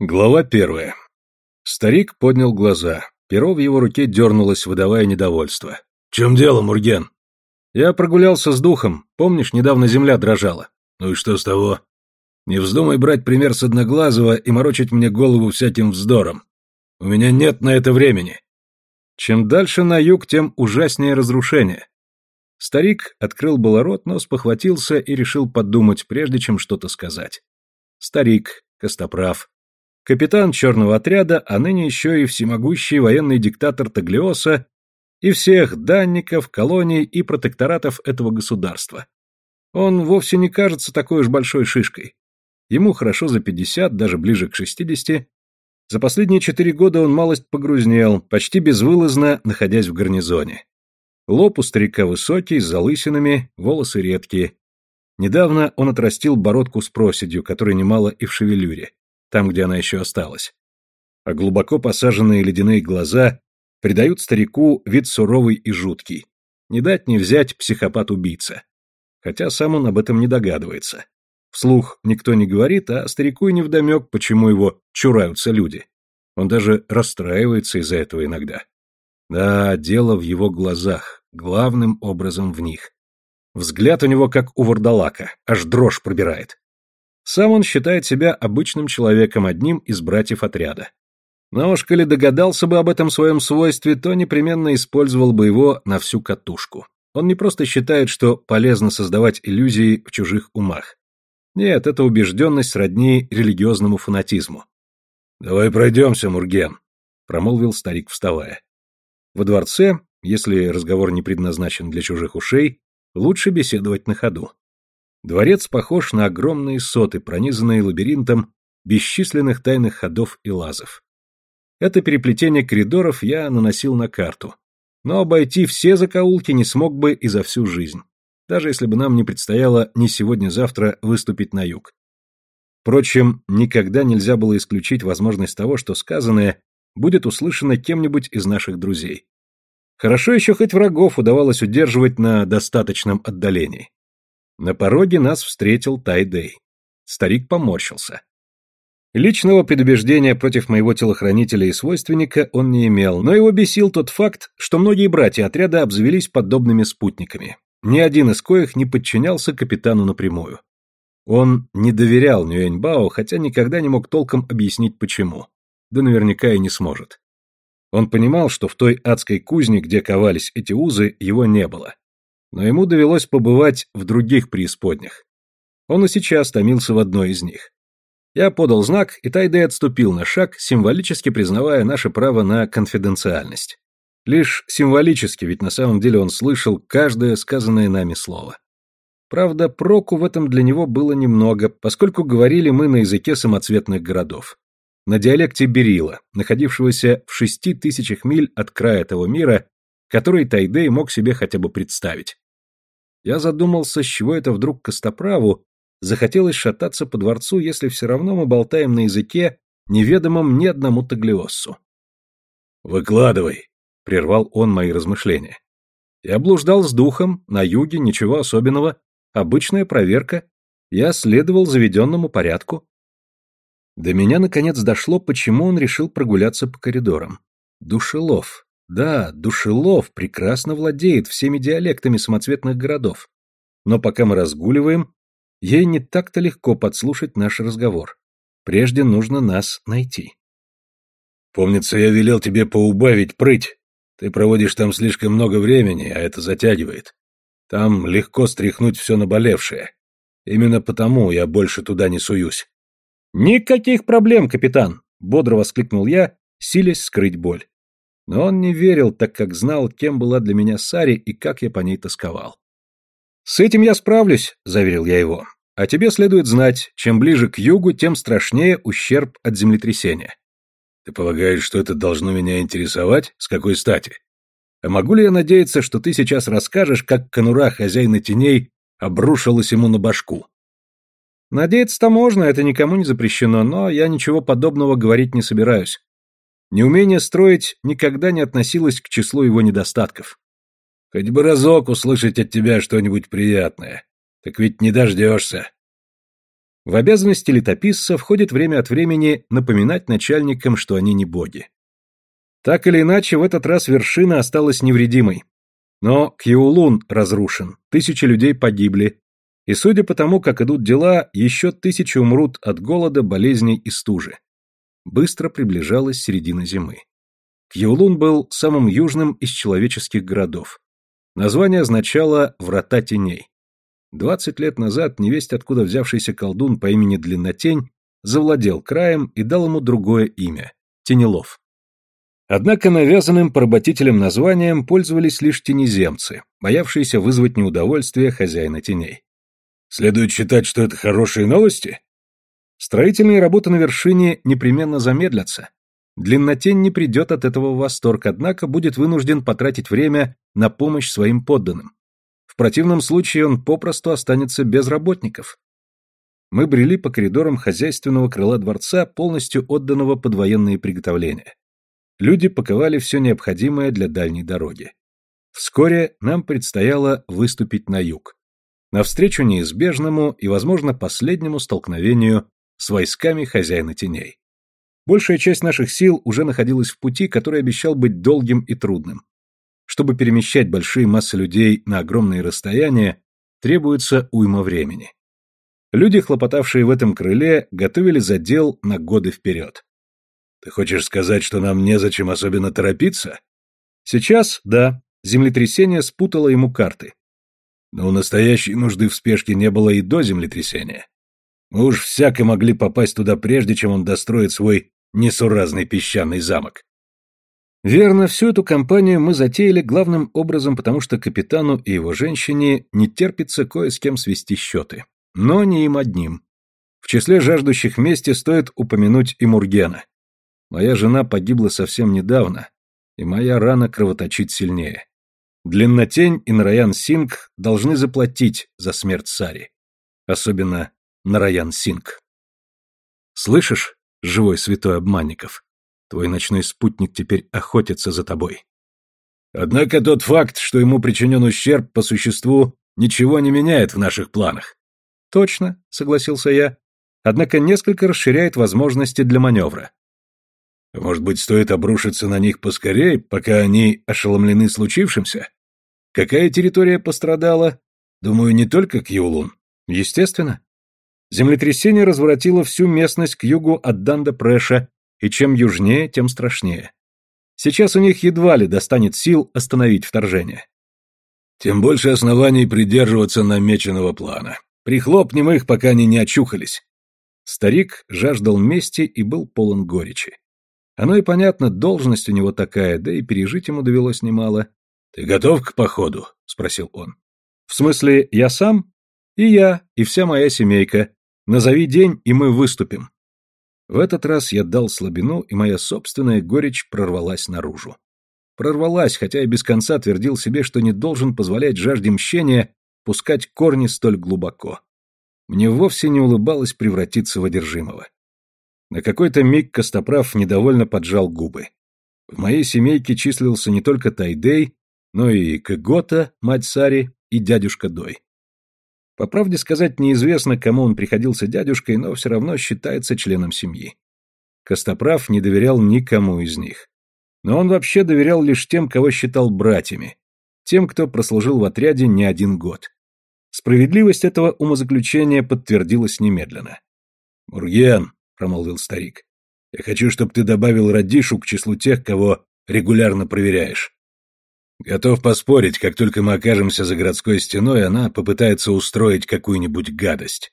Глава первая. Старик поднял глаза. Перо в его руке дернулось, выдавая недовольство. «В чем дело, Мурген?» «Я прогулялся с духом. Помнишь, недавно земля дрожала?» «Ну и что с того?» «Не вздумай брать пример с Одноглазого и морочить мне голову всяким вздором. У меня нет на это времени». Чем дальше на юг, тем ужаснее разрушение. Старик открыл было рот, но спохватился и решил подумать, прежде чем что-то сказать. Старик, Костоправ, капитан черного отряда, а ныне еще и всемогущий военный диктатор Таглиоса и всех данников, колоний и протекторатов этого государства. Он вовсе не кажется такой уж большой шишкой. Ему хорошо за пятьдесят, даже ближе к шестидесяти. За последние четыре года он малость погрузнел, почти безвылазно находясь в гарнизоне. Лоб у старика высокий, с залысинами, волосы редкие. Недавно он отрастил бородку с проседью, которой немало и в шевелюре там, где она еще осталась. А глубоко посаженные ледяные глаза придают старику вид суровый и жуткий. Не дать не взять психопат-убийца. Хотя сам он об этом не догадывается. Вслух никто не говорит, а старику и невдомек, почему его чураются люди. Он даже расстраивается из-за этого иногда. Да, дело в его глазах, главным образом в них. Взгляд у него как у вурдалака, аж дрожь пробирает. Сам он считает себя обычным человеком, одним из братьев отряда. Но уж коли догадался бы об этом своем свойстве, то непременно использовал бы его на всю катушку. Он не просто считает, что полезно создавать иллюзии в чужих умах. Нет, это убежденность сродни религиозному фанатизму. «Давай пройдемся, Мурген», — промолвил старик, вставая. Во дворце, если разговор не предназначен для чужих ушей, лучше беседовать на ходу. Дворец похож на огромные соты, пронизанные лабиринтом бесчисленных тайных ходов и лазов. Это переплетение коридоров я наносил на карту. Но обойти все закоулки не смог бы и за всю жизнь, даже если бы нам не предстояло не сегодня-завтра выступить на юг. Впрочем, никогда нельзя было исключить возможность того, что сказанное будет услышано кем-нибудь из наших друзей. Хорошо еще хоть врагов удавалось удерживать на достаточном отдалении. На пороге нас встретил Тайдей. Старик поморщился. Личного предубеждения против моего телохранителя и свойственника он не имел, но его бесил тот факт, что многие братья отряда обзавелись подобными спутниками. Ни один из коих не подчинялся капитану напрямую. Он не доверял Нюэньбао, хотя никогда не мог толком объяснить почему. Да наверняка и не сможет. Он понимал, что в той адской кузне, где ковались эти узы, его не было но ему довелось побывать в других преисподнях. Он и сейчас томился в одной из них. Я подал знак, и Тайдей отступил на шаг, символически признавая наше право на конфиденциальность. Лишь символически, ведь на самом деле он слышал каждое сказанное нами слово. Правда, проку в этом для него было немного, поскольку говорили мы на языке самоцветных городов. На диалекте Берила, находившегося в шести тысячах миль от края того мира, который Тайдей мог себе хотя бы представить. Я задумался, с чего это вдруг Костоправу захотелось шататься по дворцу, если все равно мы болтаем на языке, неведомом ни одному таглиоссу. «Выкладывай», — прервал он мои размышления. Я блуждал с духом, на юге, ничего особенного, обычная проверка, я следовал заведенному порядку. До меня наконец дошло, почему он решил прогуляться по коридорам. Душелов. Да, Душелов прекрасно владеет всеми диалектами самоцветных городов. Но пока мы разгуливаем, ей не так-то легко подслушать наш разговор. Прежде нужно нас найти. Помнится, я велел тебе поубавить прыть. Ты проводишь там слишком много времени, а это затягивает. Там легко стряхнуть все наболевшее. Именно потому я больше туда не суюсь. Никаких проблем, капитан, бодро воскликнул я, силясь скрыть боль. Но он не верил, так как знал, кем была для меня Сари и как я по ней тосковал. «С этим я справлюсь», — заверил я его. «А тебе следует знать, чем ближе к югу, тем страшнее ущерб от землетрясения». «Ты полагаешь, что это должно меня интересовать? С какой стати? А могу ли я надеяться, что ты сейчас расскажешь, как конура хозяина теней обрушилась ему на башку?» «Надеяться-то можно, это никому не запрещено, но я ничего подобного говорить не собираюсь. Неумение строить никогда не относилось к числу его недостатков. Хоть бы разок услышать от тебя что-нибудь приятное. Так ведь не дождешься. В обязанности летописца входит время от времени напоминать начальникам, что они не боги. Так или иначе, в этот раз вершина осталась невредимой. Но Кьюлун разрушен, тысячи людей погибли, и судя по тому, как идут дела, еще тысячи умрут от голода, болезней и стужи. Быстро приближалась середина зимы. Кьюлун был самым южным из человеческих городов. Название означало «врата теней». Двадцать лет назад невесть откуда взявшийся колдун по имени Длиннотень завладел краем и дал ему другое имя – Тенелов. Однако навязанным поработителем названием пользовались лишь тенеземцы, боявшиеся вызвать неудовольствие хозяина теней. Следует считать, что это хорошие новости? Строительные работы на вершине непременно замедлятся. Длиннотень не придет от этого в восторг, однако будет вынужден потратить время на помощь своим подданным. В противном случае он попросту останется без работников. Мы брели по коридорам хозяйственного крыла дворца, полностью отданного под военные приготовления. Люди паковали все необходимое для дальней дороги. Вскоре нам предстояло выступить на юг. Навстречу неизбежному и, возможно, последнему столкновению с войсками хозяина теней. Большая часть наших сил уже находилась в пути, который обещал быть долгим и трудным. Чтобы перемещать большие массы людей на огромные расстояния, требуется уйма времени. Люди, хлопотавшие в этом крыле, готовили задел на годы вперед. Ты хочешь сказать, что нам незачем особенно торопиться? Сейчас, да. Землетрясение спутало ему карты. Но у настоящей нужды в спешке не было и до землетрясения. Мы уж всяко могли попасть туда прежде, чем он достроит свой несуразный песчаный замок. Верно, всю эту кампанию мы затеяли главным образом, потому что капитану и его женщине не терпится кое с кем свести счеты. Но не им одним. В числе жаждущих мести стоит упомянуть и Мургена. Моя жена погибла совсем недавно, и моя рана кровоточит сильнее. Длиннотень и Нараян Синг должны заплатить за смерть Сари. Особенно Нараян Синг. Слышишь, живой святой обманников? Твой ночной спутник теперь охотится за тобой. Однако тот факт, что ему причинен ущерб по существу, ничего не меняет в наших планах. Точно, согласился я. Однако несколько расширяет возможности для маневра. Может быть, стоит обрушиться на них поскорее, пока они ошеломлены случившимся? Какая территория пострадала? Думаю, не только Кьюлун. Естественно. Землетрясение разворотило всю местность к югу от Данда-Преша и чем южнее, тем страшнее. Сейчас у них едва ли достанет сил остановить вторжение. Тем больше оснований придерживаться намеченного плана. Прихлопнем их, пока они не очухались. Старик жаждал мести и был полон горечи. Оно и понятно, должность у него такая, да и пережить ему довелось немало. «Ты готов к походу?» — спросил он. «В смысле, я сам? И я, и вся моя семейка. Назови день, и мы выступим. В этот раз я дал слабину, и моя собственная горечь прорвалась наружу. Прорвалась, хотя и без конца твердил себе, что не должен позволять жажде мщения пускать корни столь глубоко. Мне вовсе не улыбалось превратиться в одержимого. На какой-то миг Костоправ недовольно поджал губы. В моей семейке числился не только Тайдей, но и Кыгота, мать Сари, и дядюшка Дой. По правде сказать, неизвестно, кому он приходился дядюшкой, но все равно считается членом семьи. Костоправ не доверял никому из них. Но он вообще доверял лишь тем, кого считал братьями, тем, кто прослужил в отряде не один год. Справедливость этого умозаключения подтвердилась немедленно. «Мурген», — промолвил старик, — «я хочу, чтобы ты добавил Радишу к числу тех, кого регулярно проверяешь. Готов поспорить, как только мы окажемся за городской стеной, она попытается устроить какую-нибудь гадость.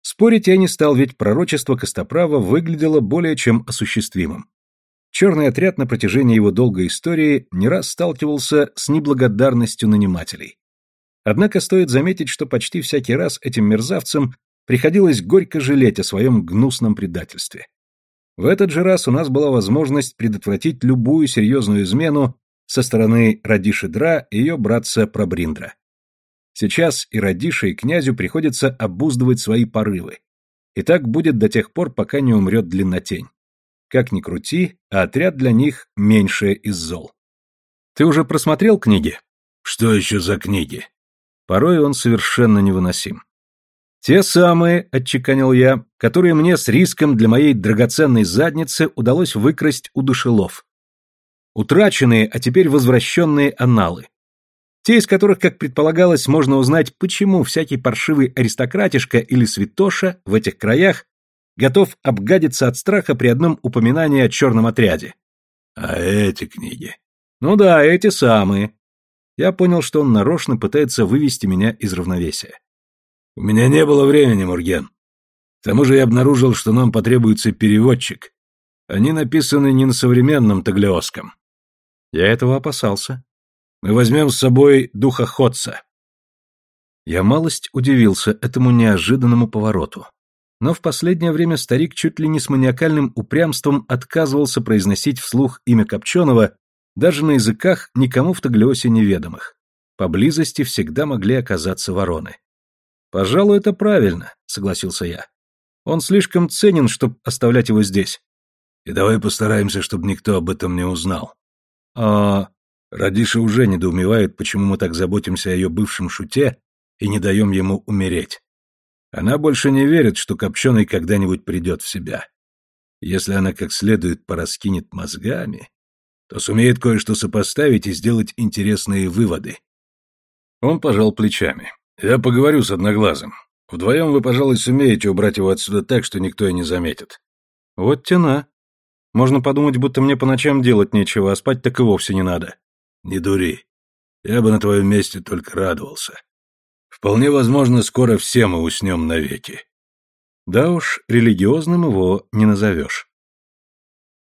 Спорить я не стал, ведь пророчество Костоправа выглядело более чем осуществимым. Черный отряд на протяжении его долгой истории не раз сталкивался с неблагодарностью нанимателей. Однако стоит заметить, что почти всякий раз этим мерзавцам приходилось горько жалеть о своем гнусном предательстве. В этот же раз у нас была возможность предотвратить любую серьезную измену со стороны Радиши Дра и ее братца Пробриндра. Сейчас и Радише, и князю приходится обуздывать свои порывы. И так будет до тех пор, пока не умрет длиннотень. Как ни крути, а отряд для них меньшее из зол. Ты уже просмотрел книги? Что еще за книги? Порой он совершенно невыносим. Те самые, отчеканил я, которые мне с риском для моей драгоценной задницы удалось выкрасть у душелов. Утраченные, а теперь возвращенные аналы. Те, из которых, как предполагалось, можно узнать, почему всякий паршивый аристократишка или святоша в этих краях готов обгадиться от страха при одном упоминании о черном отряде. А эти книги? Ну да, эти самые. Я понял, что он нарочно пытается вывести меня из равновесия. У меня не было времени, Мурген. К тому же я обнаружил, что нам потребуется переводчик. Они написаны не на современном таглиоском. Я этого опасался. Мы возьмем с собой духоходца. Я малость удивился этому неожиданному повороту. Но в последнее время старик чуть ли не с маниакальным упрямством отказывался произносить вслух имя Копченого даже на языках никому в Таглиосе неведомых. Поблизости всегда могли оказаться вороны. «Пожалуй, это правильно», — согласился я. «Он слишком ценен, чтобы оставлять его здесь». «И давай постараемся, чтобы никто об этом не узнал». «А...» Радиша уже недоумевает, почему мы так заботимся о ее бывшем шуте и не даем ему умереть. Она больше не верит, что Копченый когда-нибудь придет в себя. Если она как следует пораскинет мозгами, то сумеет кое-что сопоставить и сделать интересные выводы. Он пожал плечами. Я поговорю с Одноглазым. Вдвоем вы, пожалуй, сумеете убрать его отсюда так, что никто и не заметит. Вот тена. Можно подумать, будто мне по ночам делать нечего, а спать так и вовсе не надо. Не дури. Я бы на твоем месте только радовался. Вполне возможно, скоро все мы уснем навеки. Да уж, религиозным его не назовешь.